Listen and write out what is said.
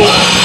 What?